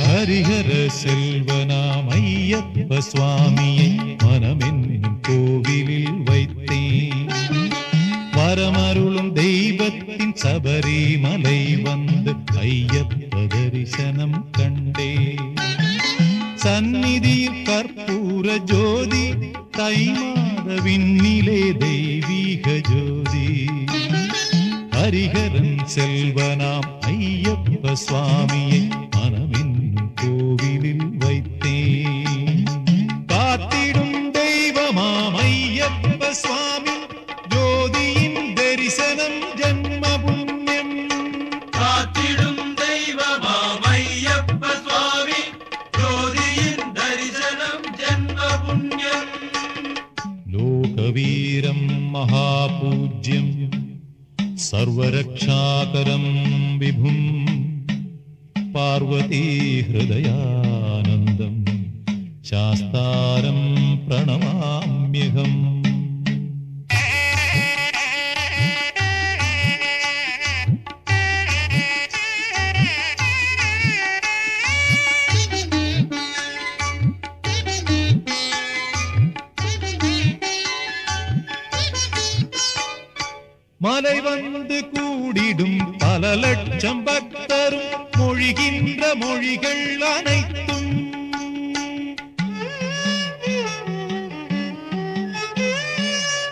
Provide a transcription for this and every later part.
ஹரிஹர செல்வனாம் ஐயப்ப சுவாமியை மனமென்னும் கோவிலில் வரமருளும் தெய்வத்தின் சபரிமலை வந்து ஐயப்ப தரிசனம் கண்டே. சந்நிதியில் கற்பூர ஜோதி தை மாத தெய்வீக ஜோதி. ஹரிஹரன் செல்வனாம் ஐயப்ப சுவாமியை മഹാപൂജ്യം. സർവരക്ഷാകരം വിഭും. പാർവതീഹൃദയാനന്ദം. ശാസ്താരം പ്രണ மலை வந்து கூடிடும் பல லட்சம் பக்தரும் மொழிகின்ற மொழிகள் அனைத்தும்.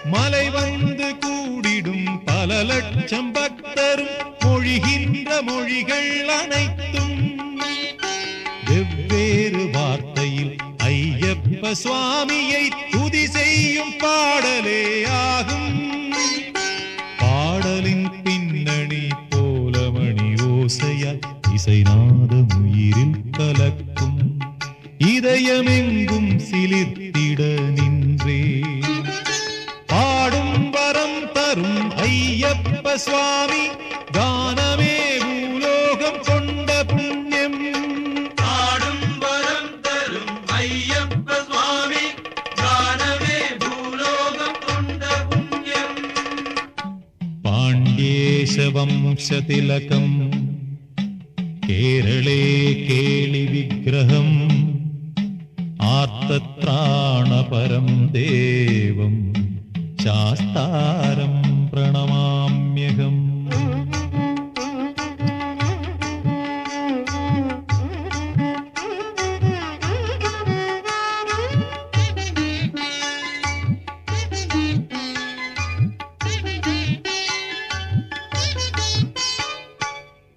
மலை வந்து கூடிடும் பல லட்சம் பக்தரும் மொழிகின்ற மொழிகள் அனைத்தும். வெவ்வேறு வார்த்தையில் ஐயப்ப சுவாமியை துதி செய்யும் பாடலேயா வந்து உயிரில் கலக்கும் இதயமெங்கும் சிலிர்த்திட நின்றே. பாடும் வரம் தரும் ஐயப்ப சுவாமி தானமே பூலோகம் கொண்ட புண்ணியம். பாடும் வரம் தரும் ஐயப்ப சுவாமி தானமே பூலோகம் கொண்ட புண்ணியம். பாண்டியேச வம்ச കേരളേ കേളി വിഗ്രഹം ആർത്തത്രാണപരം ദേവം ശാസ്താരം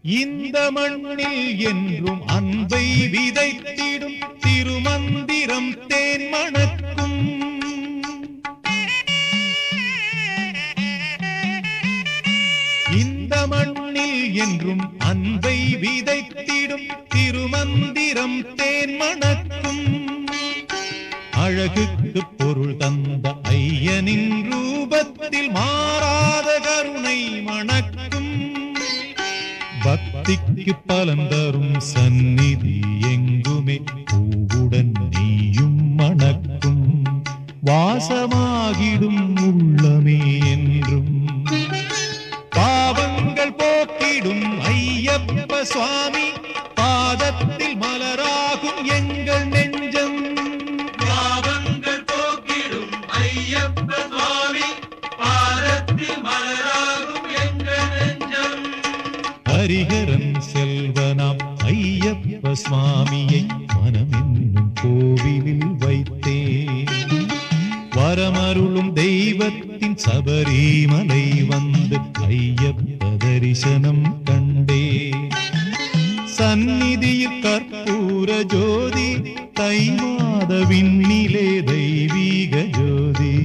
இந்த மண்ணில் என்றும் அன்பை விதைத்திடும் திருமந்திரம் தேன் மணக்கும். இந்த மண்ணில் என்றும் அன்பை விதைத்திடும் திருமந்திரம் தேன் மணக்கும். அழகுக்கு பொருள் தந்த ஐயனின் ரூபத்தில் மாறாத கருணை மணக்கும். பக்திக்கு பலன் தரும் சந்நிதி எங்குமே. பூவுடன் நீயும் மணக்கும். வாசமாகிடும் உள்ளமே என்றும். பாவங்கள் போக்கிடும் ஐயப்ப சுவாமி. ஹரிஹரன் செல்வனாம் ஐயப்ப சுவாமியை மனமென்னும் கோவிலில் வைத்தேன். வரமருளும் தெய்வத்தின் சபரிமலை வந்து ஐயப்ப தரிசனம் கண்டே சந்நிதியில் கற்பூர ஜோதி தை மாத விண்ணிலே தெய்வீக ஜோதி.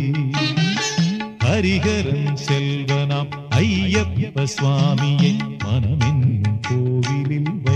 ஹரிகரன் செல்வனாம் ஐயப்ப சுவாமியை மனமே கோவிலில்